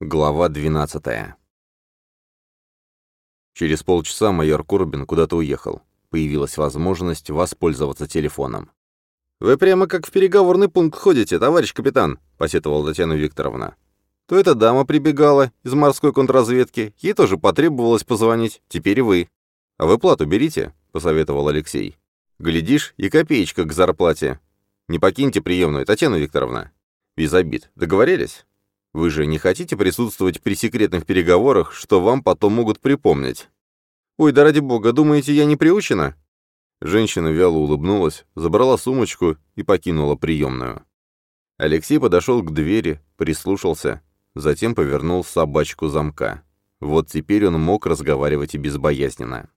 Глава 12 Через полчаса майор Курбин куда-то уехал. Появилась возможность воспользоваться телефоном. «Вы прямо как в переговорный пункт ходите, товарищ капитан», — посетовала Татьяна Викторовна. «То эта дама прибегала из морской контрразведки, ей тоже потребовалось позвонить, теперь вы». «А вы плату берите», — посоветовал Алексей. «Глядишь, и копеечка к зарплате. Не покиньте приемную, Татьяна Викторовна». «Без обид. Договорились?» Вы же не хотите присутствовать при секретных переговорах, что вам потом могут припомнить? Ой, да ради бога, думаете, я не приучена? Женщина вяло улыбнулась, забрала сумочку и покинула приемную. Алексей подошел к двери, прислушался, затем повернул собачку замка. Вот теперь он мог разговаривать и безбоязненно.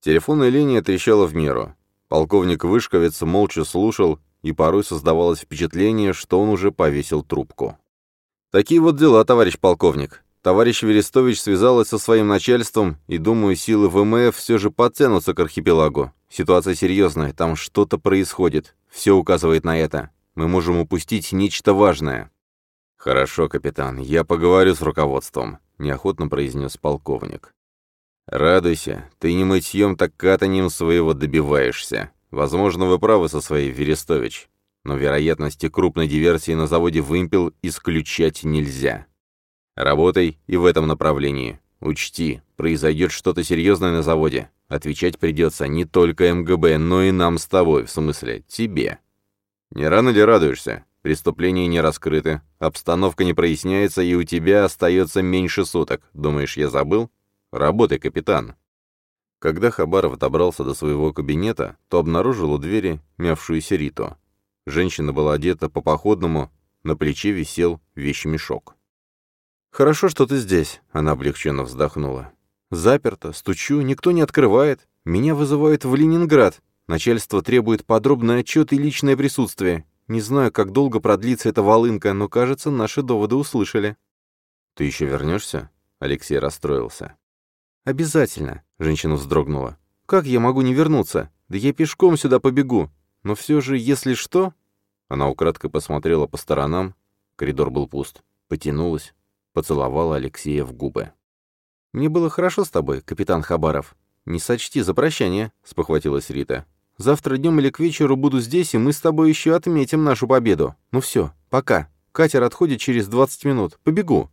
Телефонная линия трещала в меру. Полковник Вышковец молча слушал, и порой создавалось впечатление, что он уже повесил трубку. Такие вот дела, товарищ полковник. Товарищ Верестович связалась со своим начальством, и, думаю, силы ВМФ все же подтянутся к архипелагу. Ситуация серьезная, там что-то происходит. Все указывает на это. Мы можем упустить нечто важное. «Хорошо, капитан, я поговорю с руководством», — неохотно произнес полковник. «Радуйся, ты не мытьем, так катанием своего добиваешься. Возможно, вы правы со своей Верестович но вероятности крупной диверсии на заводе «Вымпел» исключать нельзя. Работай и в этом направлении. Учти, произойдет что-то серьезное на заводе. Отвечать придется не только МГБ, но и нам с тобой, в смысле, тебе. Не рано ли радуешься? Преступления не раскрыты, обстановка не проясняется, и у тебя остается меньше суток. Думаешь, я забыл? Работай, капитан. Когда Хабаров добрался до своего кабинета, то обнаружил у двери мявшуюся Риту. Женщина была одета по-походному, на плече висел вещмешок. «Хорошо, что ты здесь», — она облегченно вздохнула. «Заперто, стучу, никто не открывает. Меня вызывают в Ленинград. Начальство требует подробный отчет и личное присутствие. Не знаю, как долго продлится эта волынка, но, кажется, наши доводы услышали». «Ты еще вернешься?» — Алексей расстроился. «Обязательно», — женщина вздрогнула. «Как я могу не вернуться? Да я пешком сюда побегу. Но все же, если что...» Она украдкой посмотрела по сторонам. Коридор был пуст. Потянулась, поцеловала Алексея в губы. «Мне было хорошо с тобой, капитан Хабаров. Не сочти за прощание», — спохватилась Рита. «Завтра днем или к вечеру буду здесь, и мы с тобой еще отметим нашу победу. Ну все, пока. Катер отходит через 20 минут. Побегу».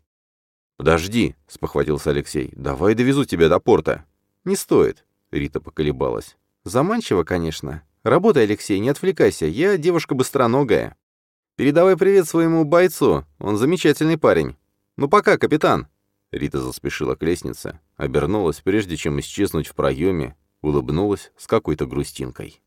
«Подожди», — спохватился Алексей. «Давай довезу тебя до порта». «Не стоит», — Рита поколебалась. «Заманчиво, конечно. Работай, Алексей, не отвлекайся, я девушка быстроногая. Передавай привет своему бойцу, он замечательный парень. Ну пока, капитан!» Рита заспешила к лестнице, обернулась, прежде чем исчезнуть в проеме, улыбнулась с какой-то грустинкой.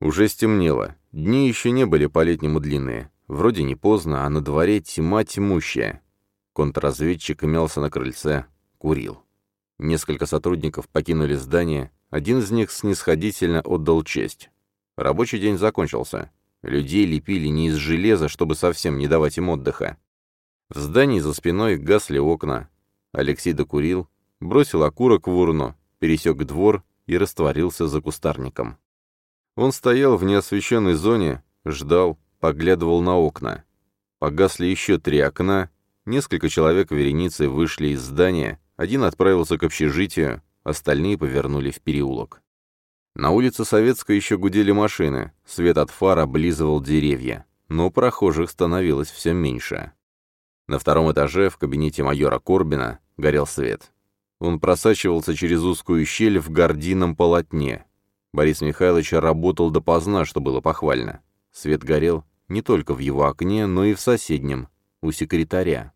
Уже стемнело. Дни еще не были по-летнему длинные. Вроде не поздно, а на дворе тьма тьмущая. Контрразведчик имелся на крыльце, курил. Несколько сотрудников покинули здание, один из них снисходительно отдал честь. Рабочий день закончился. Людей лепили не из железа, чтобы совсем не давать им отдыха. В здании за спиной гасли окна. Алексей докурил, бросил окурок в урну, пересек двор и растворился за кустарником. Он стоял в неосвещенной зоне, ждал, поглядывал на окна. Погасли еще три окна, несколько человек вереницей вышли из здания, один отправился к общежитию, остальные повернули в переулок. На улице Советской еще гудели машины, свет от фар облизывал деревья, но прохожих становилось все меньше. На втором этаже, в кабинете майора Корбина, горел свет. Он просачивался через узкую щель в гордином полотне. Борис Михайлович работал допоздна, что было похвально. Свет горел не только в его окне, но и в соседнем, у секретаря.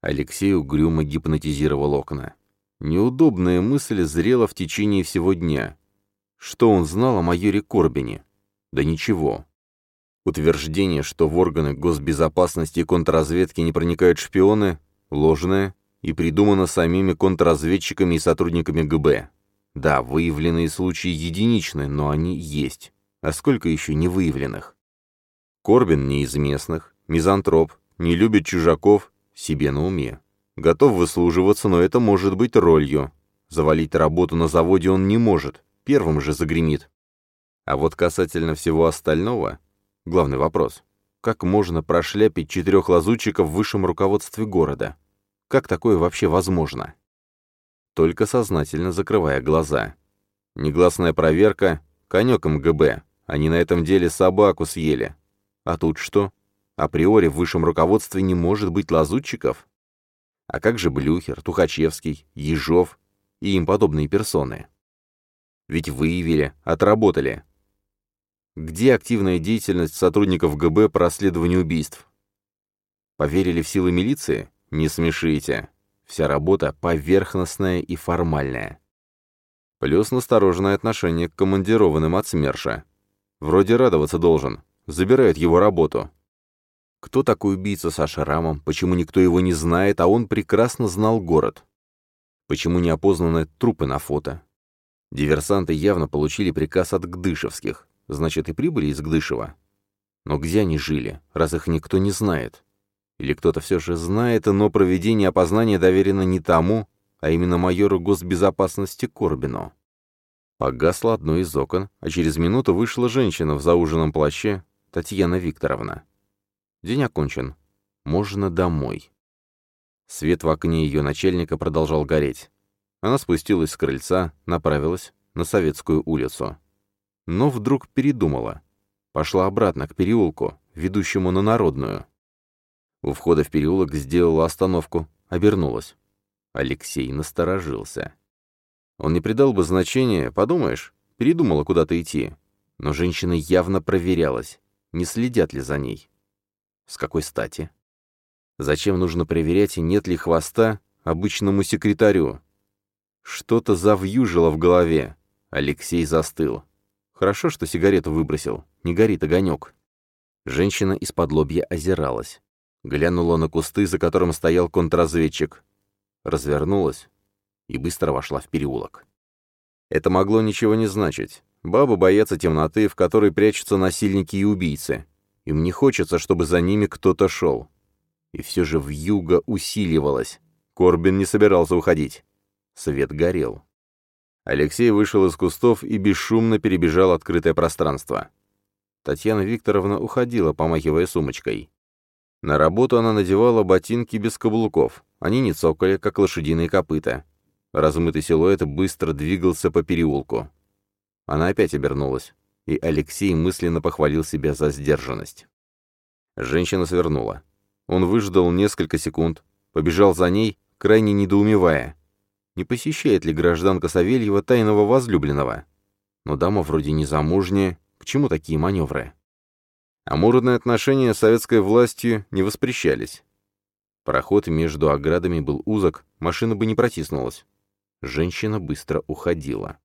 Алексей угрюмо гипнотизировал окна. Неудобная мысль зрела в течение всего дня. Что он знал о майоре Корбине? Да ничего. Утверждение, что в органы госбезопасности и контрразведки не проникают шпионы, ложное и придумано самими контрразведчиками и сотрудниками ГБ. Да, выявленные случаи единичны, но они есть. А сколько еще не выявленных? Корбин не из местных, мизантроп, не любит чужаков, себе на уме. Готов выслуживаться, но это может быть ролью. Завалить работу на заводе он не может, первым же загремит. А вот касательно всего остального, главный вопрос. Как можно прошляпить четырех лазутчиков в высшем руководстве города? Как такое вообще возможно? Только сознательно закрывая глаза. Негласная проверка, конек МГБ. Они на этом деле собаку съели. А тут что? Априори в высшем руководстве не может быть лазутчиков? А как же Блюхер, Тухачевский, Ежов и им подобные персоны? Ведь выявили, отработали. Где активная деятельность сотрудников ГБ по расследованию убийств? Поверили в силы милиции? Не смешите. Вся работа поверхностная и формальная. Плюс настороженное отношение к командированным от СМЕРШа. Вроде радоваться должен. Забирает его работу. Кто такой убийца со шрамом, почему никто его не знает, а он прекрасно знал город? Почему не опознаны трупы на фото? Диверсанты явно получили приказ от Гдышевских, значит и прибыли из Гдышева. Но где они жили, раз их никто не знает? Или кто-то все же знает, но проведение опознания доверено не тому, а именно майору госбезопасности Корбину. Погасло одно из окон, а через минуту вышла женщина в зауженном плаще, Татьяна Викторовна. День окончен. Можно домой. Свет в окне ее начальника продолжал гореть. Она спустилась с крыльца, направилась на Советскую улицу. Но вдруг передумала. Пошла обратно к переулку, ведущему на Народную. У входа в переулок сделала остановку, обернулась. Алексей насторожился. Он не придал бы значения, подумаешь, передумала куда-то идти. Но женщина явно проверялась, не следят ли за ней. С какой стати? Зачем нужно проверять, нет ли хвоста обычному секретарю? Что-то завьюжило в голове. Алексей застыл. Хорошо, что сигарету выбросил. Не горит огонек. Женщина из-под лобья озиралась. Глянула на кусты, за которым стоял контрразведчик. Развернулась и быстро вошла в переулок. Это могло ничего не значить. Бабы боятся темноты, в которой прячутся насильники и убийцы. Им не хочется, чтобы за ними кто-то шел. И все же вьюга усиливалась. Корбин не собирался уходить. Свет горел. Алексей вышел из кустов и бесшумно перебежал открытое пространство. Татьяна Викторовна уходила, помахивая сумочкой. На работу она надевала ботинки без каблуков. Они не цокали, как лошадиные копыта. Размытый силуэт быстро двигался по переулку. Она опять обернулась, и Алексей мысленно похвалил себя за сдержанность. Женщина свернула. Он выждал несколько секунд, побежал за ней, крайне недоумевая не посещает ли гражданка Савельева тайного возлюбленного. Но дама вроде не замужняя, к чему такие маневры? Амурные отношения с советской властью не воспрещались. Проход между оградами был узок, машина бы не протиснулась. Женщина быстро уходила.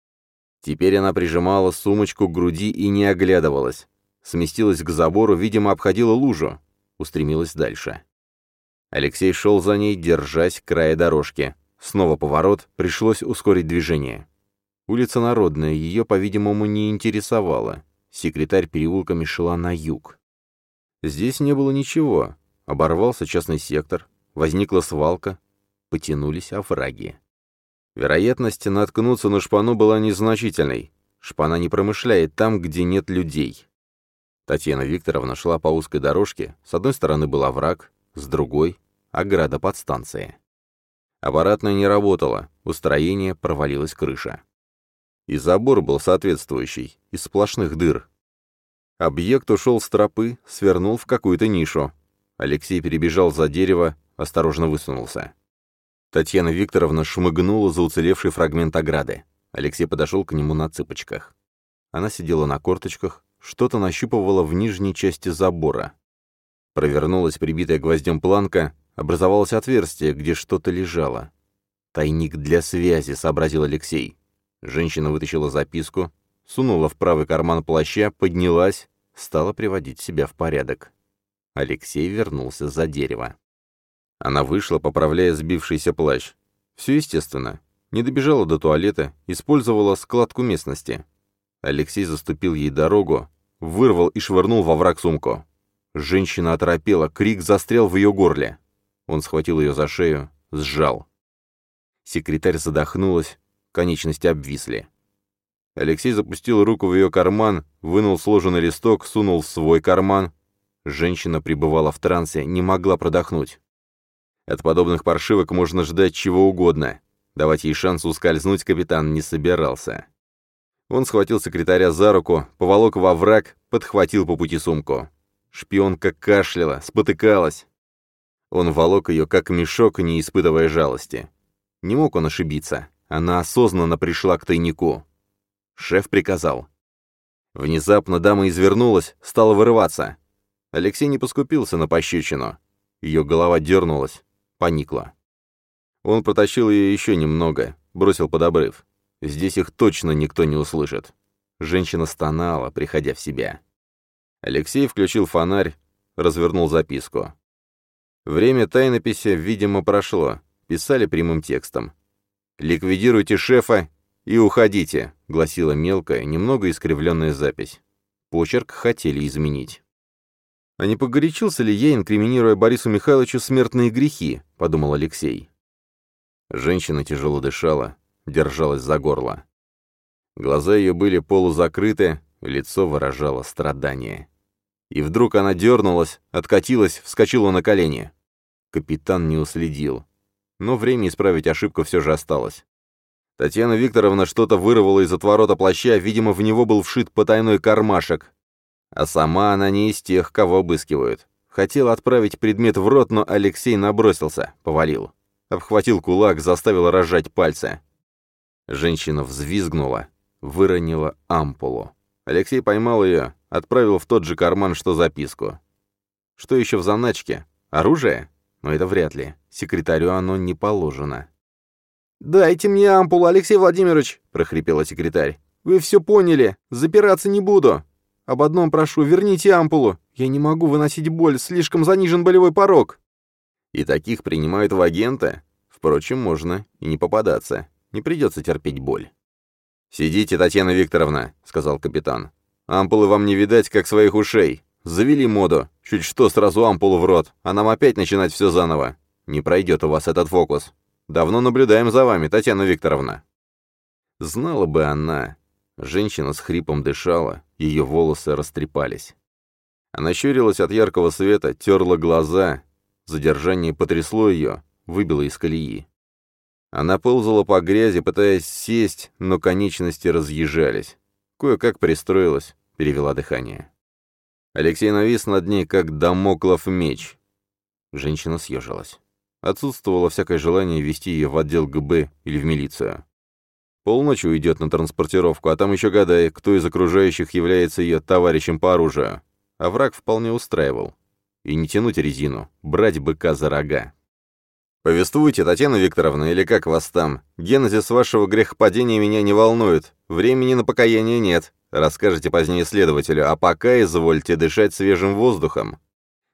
Теперь она прижимала сумочку к груди и не оглядывалась. Сместилась к забору, видимо, обходила лужу. Устремилась дальше. Алексей шел за ней, держась края дорожки. Снова поворот, пришлось ускорить движение. Улица Народная ее, по-видимому, не интересовала. Секретарь переулками шла на юг. Здесь не было ничего. Оборвался частный сектор, возникла свалка, потянулись овраги. Вероятность наткнуться на шпану была незначительной. Шпана не промышляет там, где нет людей. Татьяна Викторовна шла по узкой дорожке. С одной стороны был овраг, с другой — ограда подстанции. Аппаратная не работала, у строения провалилась крыша. И забор был соответствующий, из сплошных дыр. Объект ушел с тропы, свернул в какую-то нишу. Алексей перебежал за дерево, осторожно высунулся. Татьяна Викторовна шмыгнула за уцелевший фрагмент ограды. Алексей подошел к нему на цыпочках. Она сидела на корточках, что-то нащупывала в нижней части забора. Провернулась прибитая гвоздем планка, Образовалось отверстие, где что-то лежало. «Тайник для связи», — сообразил Алексей. Женщина вытащила записку, сунула в правый карман плаща, поднялась, стала приводить себя в порядок. Алексей вернулся за дерево. Она вышла, поправляя сбившийся плащ. Все естественно. Не добежала до туалета, использовала складку местности. Алексей заступил ей дорогу, вырвал и швырнул во враг сумку. Женщина оторопела, крик застрял в ее горле. Он схватил ее за шею, сжал. Секретарь задохнулась, конечности обвисли. Алексей запустил руку в ее карман, вынул сложенный листок, сунул в свой карман. Женщина пребывала в трансе, не могла продохнуть. От подобных паршивок можно ждать чего угодно. Давать ей шанс ускользнуть капитан не собирался. Он схватил секретаря за руку, поволок во враг, подхватил по пути сумку. Шпионка кашляла, спотыкалась. Он волок ее, как мешок, не испытывая жалости. Не мог он ошибиться. Она осознанно пришла к тайнику. Шеф приказал. Внезапно дама извернулась, стала вырываться. Алексей не поскупился на пощечину. Ее голова дернулась, поникла. Он протащил ее еще немного, бросил под обрыв. Здесь их точно никто не услышит. Женщина стонала, приходя в себя. Алексей включил фонарь, развернул записку. Время тайнописи, видимо, прошло. Писали прямым текстом. «Ликвидируйте шефа и уходите», — гласила мелкая, немного искривленная запись. Почерк хотели изменить. «А не погорячился ли я, инкриминируя Борису Михайловичу смертные грехи?» — подумал Алексей. Женщина тяжело дышала, держалась за горло. Глаза ее были полузакрыты, лицо выражало страдание. И вдруг она дернулась, откатилась, вскочила на колени. Капитан не уследил. Но время исправить ошибку все же осталось. Татьяна Викторовна что-то вырвала из отворота плаща, видимо, в него был вшит потайной кармашек, а сама она не из тех, кого обыскивают. Хотел отправить предмет в рот, но Алексей набросился, повалил. Обхватил кулак, заставил разжать пальцы. Женщина взвизгнула, выронила ампулу. Алексей поймал ее, отправил в тот же карман, что записку. Что еще в заначке? Оружие? Но это вряд ли. Секретарю оно не положено. «Дайте мне ампулу, Алексей Владимирович!» — прохрипела секретарь. «Вы все поняли. Запираться не буду. Об одном прошу, верните ампулу. Я не могу выносить боль, слишком занижен болевой порог». И таких принимают в агента? Впрочем, можно и не попадаться. Не придется терпеть боль. «Сидите, Татьяна Викторовна», — сказал капитан. «Ампулы вам не видать, как своих ушей. Завели моду. Чуть что, сразу ампулу в рот, а нам опять начинать все заново. Не пройдет у вас этот фокус. Давно наблюдаем за вами, Татьяна Викторовна». Знала бы она, Женщина с хрипом дышала, ее волосы растрепались. Она щурилась от яркого света, терла глаза. Задержание потрясло ее, выбило из колеи. Она ползала по грязи, пытаясь сесть, но конечности разъезжались. Кое-как пристроилась, перевела дыхание. Алексей навис над ней, как домоклов меч. Женщина съежилась. Отсутствовало всякое желание вести ее в отдел ГБ или в милицию. Полночи уйдет на транспортировку, а там еще гадай, кто из окружающих является ее товарищем по оружию. А враг вполне устраивал. И не тянуть резину, брать быка за рога. «Повествуйте, Татьяна Викторовна, или как вас там? Генезис вашего грехопадения меня не волнует. Времени на покаяние нет. Расскажете позднее следователю, а пока извольте дышать свежим воздухом.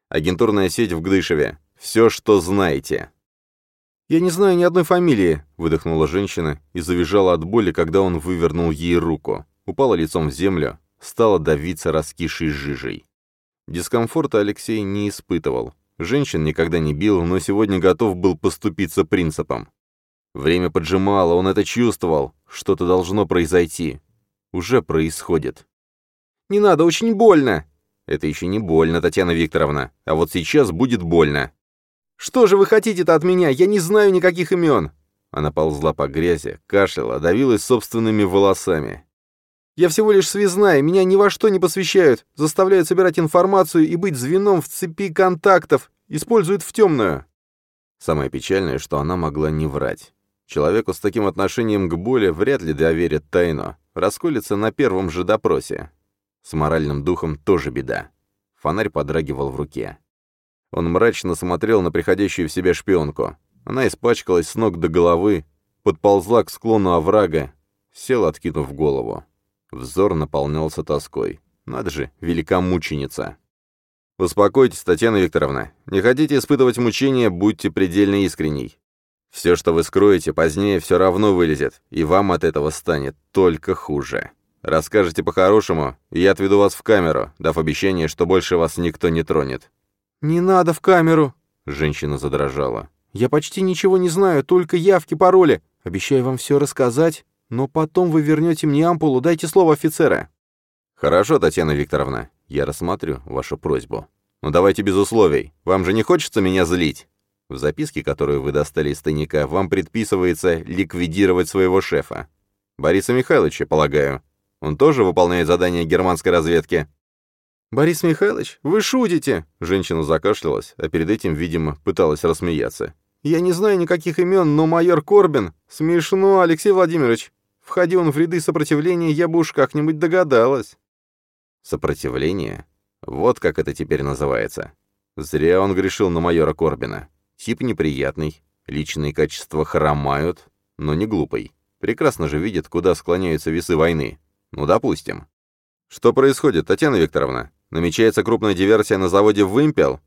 Агентурная сеть в Гдышеве. Все, что знаете». «Я не знаю ни одной фамилии», — выдохнула женщина и завизжала от боли, когда он вывернул ей руку. Упала лицом в землю, стала давиться раскисшей жижей. Дискомфорта Алексей не испытывал. Женщин никогда не бил, но сегодня готов был поступиться принципом. Время поджимало, он это чувствовал. Что-то должно произойти. Уже происходит. «Не надо, очень больно!» «Это еще не больно, Татьяна Викторовна. А вот сейчас будет больно. «Что же вы хотите-то от меня? Я не знаю никаких имен!» Она ползла по грязи, кашляла, давилась собственными волосами. «Я всего лишь связная, меня ни во что не посвящают, заставляют собирать информацию и быть звеном в цепи контактов, используют в темную». Самое печальное, что она могла не врать. Человеку с таким отношением к боли вряд ли доверят тайну, расколется на первом же допросе. С моральным духом тоже беда. Фонарь подрагивал в руке. Он мрачно смотрел на приходящую в себя шпионку. Она испачкалась с ног до головы, подползла к склону оврага, сел, откинув голову. Взор наполнялся тоской. Надо же, велика мученица. «Успокойтесь, Татьяна Викторовна. Не хотите испытывать мучения, будьте предельно искренней. Все, что вы скроете, позднее все равно вылезет, и вам от этого станет только хуже. Расскажете по-хорошему, и я отведу вас в камеру, дав обещание, что больше вас никто не тронет. «Не надо в камеру!» — женщина задрожала. «Я почти ничего не знаю, только явки, пароли. Обещаю вам все рассказать, но потом вы вернете мне ампулу, дайте слово офицера». «Хорошо, Татьяна Викторовна, я рассмотрю вашу просьбу. Но давайте без условий. Вам же не хочется меня злить?» В записке, которую вы достали из тайника, вам предписывается ликвидировать своего шефа. Бориса Михайловича, полагаю. Он тоже выполняет задание германской разведки?» «Борис Михайлович, вы шутите!» Женщина закашлялась, а перед этим, видимо, пыталась рассмеяться. «Я не знаю никаких имен, но майор Корбин... Смешно, Алексей Владимирович. Входи он в ряды сопротивления, я бы уж как-нибудь догадалась». «Сопротивление? Вот как это теперь называется. Зря он грешил на майора Корбина. Тип неприятный, личные качества хромают, но не глупый. Прекрасно же видит, куда склоняются весы войны. Ну, допустим. Что происходит, Татьяна Викторовна? Намечается крупная диверсия на заводе «Вымпел»?»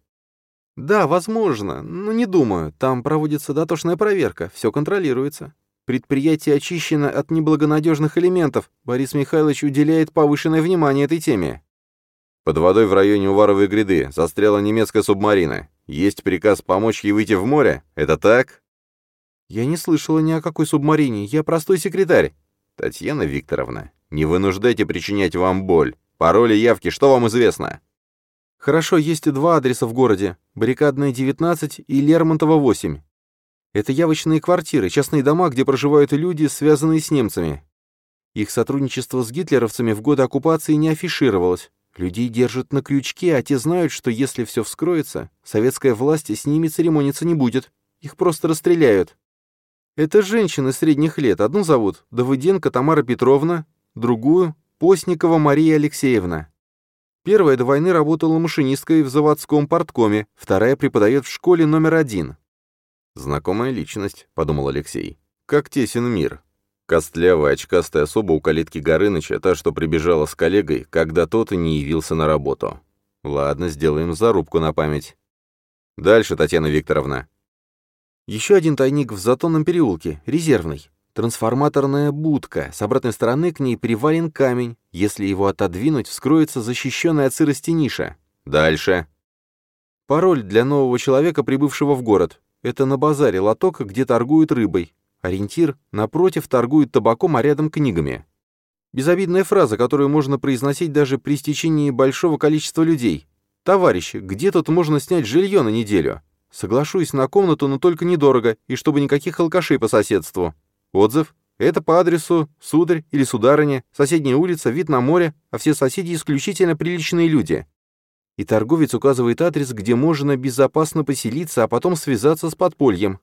«Да, возможно, но не думаю. Там проводится дотошная проверка, все контролируется. Предприятие очищено от неблагонадежных элементов. Борис Михайлович уделяет повышенное внимание этой теме». «Под водой в районе Уваровой гряды застряла немецкая субмарина. Есть приказ помочь ей выйти в море. Это так?» «Я не слышала ни о какой субмарине. Я простой секретарь». «Татьяна Викторовна, не вынуждайте причинять вам боль. Пароли явки, что вам известно?» «Хорошо, есть два адреса в городе. Баррикадная, 19 и Лермонтова, 8. Это явочные квартиры, частные дома, где проживают люди, связанные с немцами. Их сотрудничество с гитлеровцами в годы оккупации не афишировалось. Людей держат на крючке, а те знают, что если все вскроется, советская власть с ними церемониться не будет. Их просто расстреляют. Это женщины средних лет. Одну зовут Давыденко Тамара Петровна, другую — Постникова Мария Алексеевна. Первая до войны работала машинисткой в заводском порткоме, вторая преподает в школе номер один. «Знакомая личность», — подумал Алексей. «Как тесен мир». Костлявая очкастая особа у калитки Горыныча, та, что прибежала с коллегой, когда тот и не явился на работу. Ладно, сделаем зарубку на память. Дальше, Татьяна Викторовна. Еще один тайник в Затонном переулке, резервный. Трансформаторная будка, с обратной стороны к ней привален камень. Если его отодвинуть, вскроется защищенная от сырости ниша. Дальше. Пароль для нового человека, прибывшего в город. Это на базаре лоток, где торгуют рыбой. Ориентир — напротив торгуют табаком, а рядом книгами. Безобидная фраза, которую можно произносить даже при стечении большого количества людей. «Товарищи, где тут можно снять жилье на неделю?» Соглашусь на комнату, но только недорого, и чтобы никаких алкашей по соседству. Отзыв. Это по адресу сударь или сударыня, соседняя улица, вид на море, а все соседи исключительно приличные люди. И торговец указывает адрес, где можно безопасно поселиться, а потом связаться с подпольем.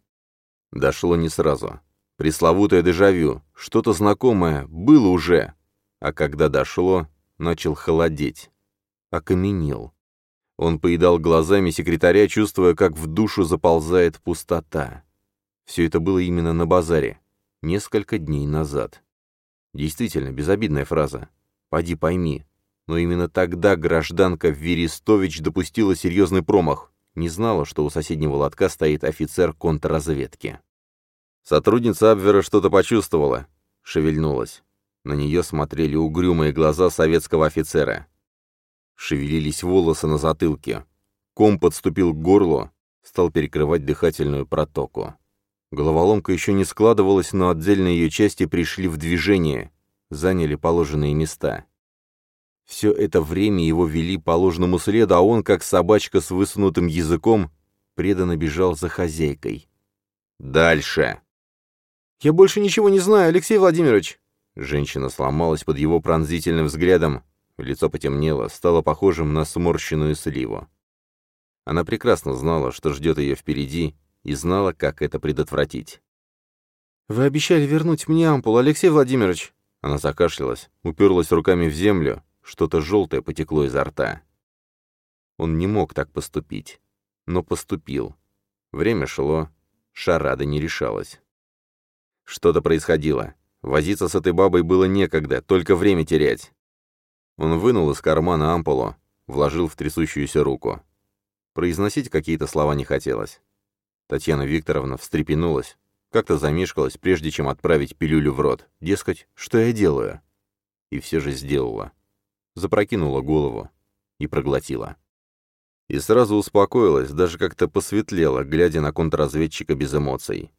Дошло не сразу. Пресловутое дежавю, что-то знакомое, было уже. А когда дошло, начал холодеть. Окаменел. Он поедал глазами секретаря, чувствуя, как в душу заползает пустота. Все это было именно на базаре несколько дней назад. Действительно, безобидная фраза. «Поди пойми». Но именно тогда гражданка Верестович допустила серьезный промах. Не знала, что у соседнего лотка стоит офицер контрразведки. Сотрудница Абвера что-то почувствовала. Шевельнулась. На нее смотрели угрюмые глаза советского офицера. Шевелились волосы на затылке. Ком подступил к горлу, стал перекрывать дыхательную протоку. Головоломка еще не складывалась, но отдельные ее части пришли в движение, заняли положенные места. Все это время его вели по ложному следу, а он, как собачка с высунутым языком, преданно бежал за хозяйкой. «Дальше!» «Я больше ничего не знаю, Алексей Владимирович!» Женщина сломалась под его пронзительным взглядом, лицо потемнело, стало похожим на сморщенную сливу. Она прекрасно знала, что ждет ее впереди, и знала, как это предотвратить. «Вы обещали вернуть мне ампул, Алексей Владимирович!» Она закашлялась, уперлась руками в землю, что-то желтое потекло изо рта. Он не мог так поступить, но поступил. Время шло, шарада не решалась. Что-то происходило. Возиться с этой бабой было некогда, только время терять. Он вынул из кармана ампулу, вложил в трясущуюся руку. Произносить какие-то слова не хотелось. Татьяна Викторовна встрепенулась, как-то замешкалась, прежде чем отправить пилюлю в рот. Дескать, что я делаю? И все же сделала. Запрокинула голову и проглотила. И сразу успокоилась, даже как-то посветлела, глядя на контрразведчика без эмоций.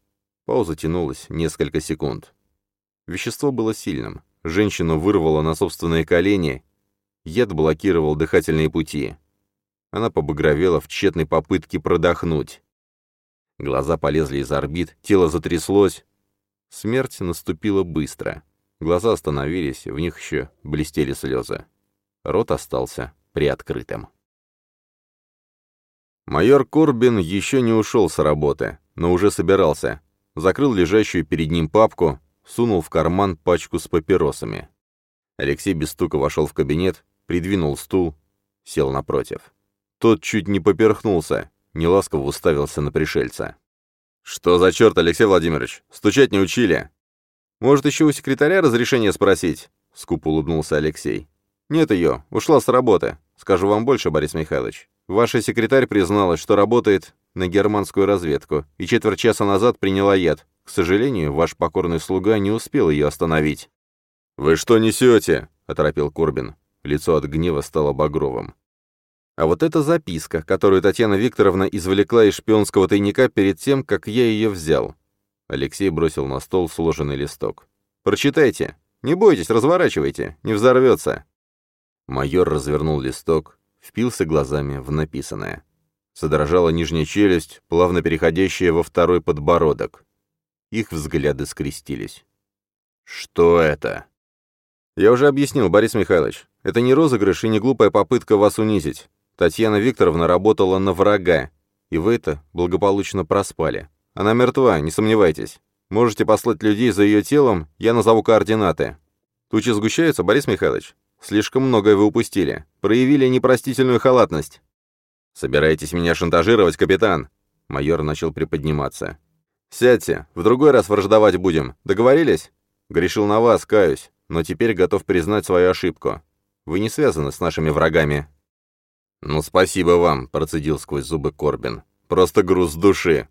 Пауза тянулась несколько секунд. Вещество было сильным. Женщину вырвало на собственные колени. Яд блокировал дыхательные пути. Она побагровела в тщетной попытке продохнуть. Глаза полезли из орбит, тело затряслось. Смерть наступила быстро. Глаза остановились, в них еще блестели слезы. Рот остался приоткрытым. Майор Корбин еще не ушел с работы, но уже собирался. Закрыл лежащую перед ним папку, сунул в карман пачку с папиросами. Алексей без стука вошел в кабинет, придвинул стул, сел напротив. Тот чуть не поперхнулся, неласково уставился на пришельца. «Что за черт, Алексей Владимирович? Стучать не учили?» «Может, еще у секретаря разрешение спросить?» — скупо улыбнулся Алексей. «Нет ее, ушла с работы. Скажу вам больше, Борис Михайлович. Ваша секретарь призналась, что работает на германскую разведку, и четверть часа назад приняла яд. К сожалению, ваш покорный слуга не успел ее остановить». «Вы что несете?» — оторопил Корбин. Лицо от гнева стало багровым. А вот эта записка, которую Татьяна Викторовна извлекла из шпионского тайника перед тем, как я ее взял. Алексей бросил на стол сложенный листок. «Прочитайте. Не бойтесь, разворачивайте. Не взорвется». Майор развернул листок, впился глазами в написанное. Содрожала нижняя челюсть, плавно переходящая во второй подбородок. Их взгляды скрестились. «Что это?» «Я уже объяснил, Борис Михайлович. Это не розыгрыш и не глупая попытка вас унизить. Татьяна Викторовна работала на врага, и вы это благополучно проспали. Она мертва, не сомневайтесь. Можете послать людей за ее телом, я назову координаты. Тучи сгущаются, Борис Михайлович. Слишком многое вы упустили. Проявили непростительную халатность. Собираетесь меня шантажировать, капитан? Майор начал приподниматься. Сядьте, в другой раз враждовать будем. Договорились? Грешил на вас, каюсь, но теперь готов признать свою ошибку. Вы не связаны с нашими врагами. «Ну, спасибо вам», — процедил сквозь зубы Корбин. «Просто груз души.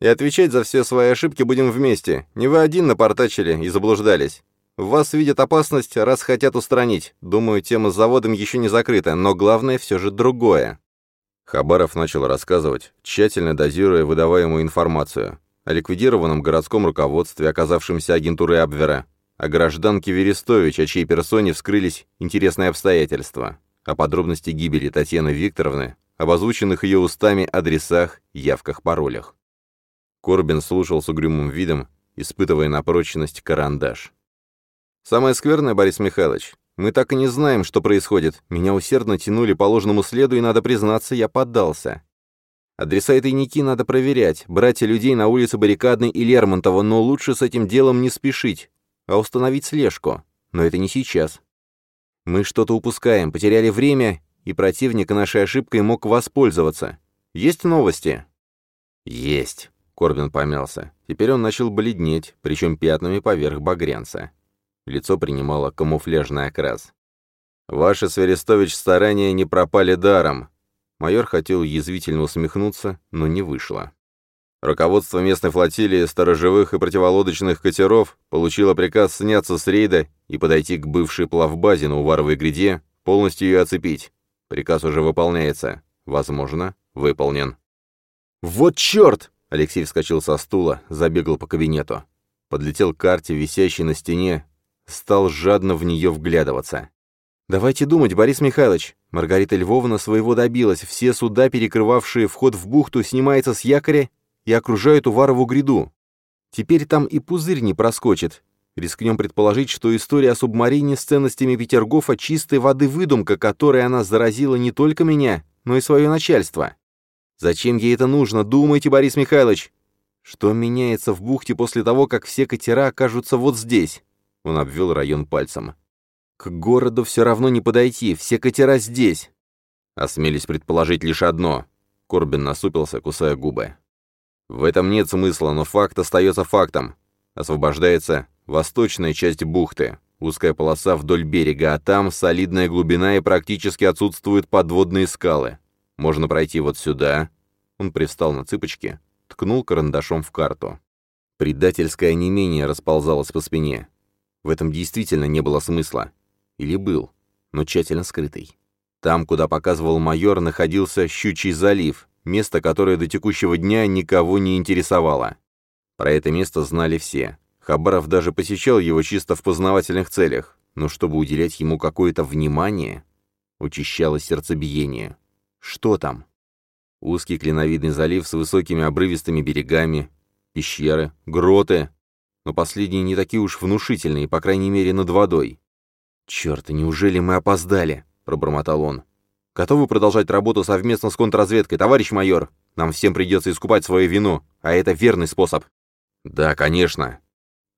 И отвечать за все свои ошибки будем вместе. Не вы один напортачили и заблуждались. Вас видят опасность, раз хотят устранить. Думаю, тема с заводом еще не закрыта, но главное все же другое». Хабаров начал рассказывать, тщательно дозируя выдаваемую информацию. О ликвидированном городском руководстве, оказавшемся агентурой Абвера, о гражданке Верестович, о чьей персоне вскрылись интересные обстоятельства о подробности гибели Татьяны Викторовны, об озвученных ее устами адресах, явках, паролях. Корбин слушал с угрюмым видом, испытывая на прочность карандаш. «Самое скверное, Борис Михайлович, мы так и не знаем, что происходит. Меня усердно тянули по ложному следу, и, надо признаться, я поддался. Адреса этой Ники надо проверять, брать людей на улице Баррикадной и Лермонтова, но лучше с этим делом не спешить, а установить слежку. Но это не сейчас. Мы что-то упускаем, потеряли время, и противник нашей ошибкой мог воспользоваться. Есть новости?» «Есть», — Корбин помялся. Теперь он начал бледнеть, причем пятнами поверх багрянца. Лицо принимало камуфляжный окрас. «Ваши, Сверестович, старания не пропали даром». Майор хотел язвительно усмехнуться, но не вышло. Руководство местной флотилии сторожевых и противолодочных катеров получило приказ сняться с рейда и подойти к бывшей плавбазе на Уваровой гряде, полностью ее оцепить. Приказ уже выполняется. Возможно, выполнен. «Вот черт!» — Алексей вскочил со стула, забегал по кабинету. Подлетел к карте, висящей на стене, стал жадно в нее вглядываться. «Давайте думать, Борис Михайлович. Маргарита Львовна своего добилась. Все суда, перекрывавшие вход в бухту, снимаются с якоря и окружают Уварову гряду. Теперь там и пузырь не проскочит. Рискнем предположить, что история о субмарине с ценностями Петергофа чистой воды выдумка, которой она заразила не только меня, но и свое начальство. Зачем ей это нужно, думайте, Борис Михайлович? Что меняется в бухте после того, как все катера окажутся вот здесь? Он обвел район пальцем. К городу все равно не подойти, все катера здесь. Осмелись предположить лишь одно. Корбин насупился, кусая губы. В этом нет смысла, но факт остается фактом. Освобождается восточная часть бухты, узкая полоса вдоль берега, а там солидная глубина и практически отсутствуют подводные скалы. Можно пройти вот сюда. Он привстал на цыпочки, ткнул карандашом в карту. Предательское онемение расползалось по спине. В этом действительно не было смысла. Или был, но тщательно скрытый. Там, куда показывал майор, находился Щучий залив, место, которое до текущего дня никого не интересовало. Про это место знали все. Хабаров даже посещал его чисто в познавательных целях, но чтобы уделять ему какое-то внимание, учащалось сердцебиение. Что там? Узкий клиновидный залив с высокими обрывистыми берегами, пещеры, гроты, но последние не такие уж внушительные, по крайней мере, над водой. «Черт, неужели мы опоздали?» — пробормотал он. «Готовы продолжать работу совместно с контрразведкой, товарищ майор? Нам всем придется искупать свою вину, а это верный способ». «Да, конечно».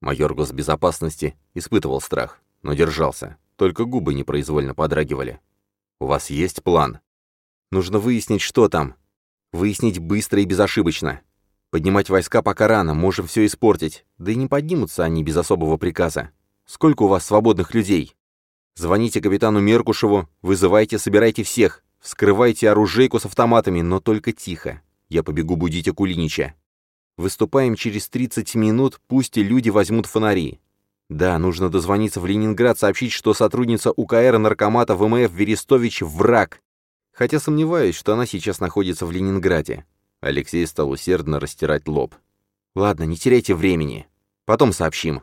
Майор госбезопасности испытывал страх, но держался. Только губы непроизвольно подрагивали. «У вас есть план?» «Нужно выяснить, что там. Выяснить быстро и безошибочно. Поднимать войска пока рано, можем все испортить. Да и не поднимутся они без особого приказа. Сколько у вас свободных людей? Звоните капитану Меркушеву, вызывайте, собирайте всех. Вскрывайте оружейку с автоматами, но только тихо. Я побегу будить Акулинича. Выступаем через 30 минут, пусть и люди возьмут фонари. Да, нужно дозвониться в Ленинград, сообщить, что сотрудница УКР наркомата ВМФ Верестович – враг. Хотя сомневаюсь, что она сейчас находится в Ленинграде. Алексей стал усердно растирать лоб. Ладно, не теряйте времени. Потом сообщим.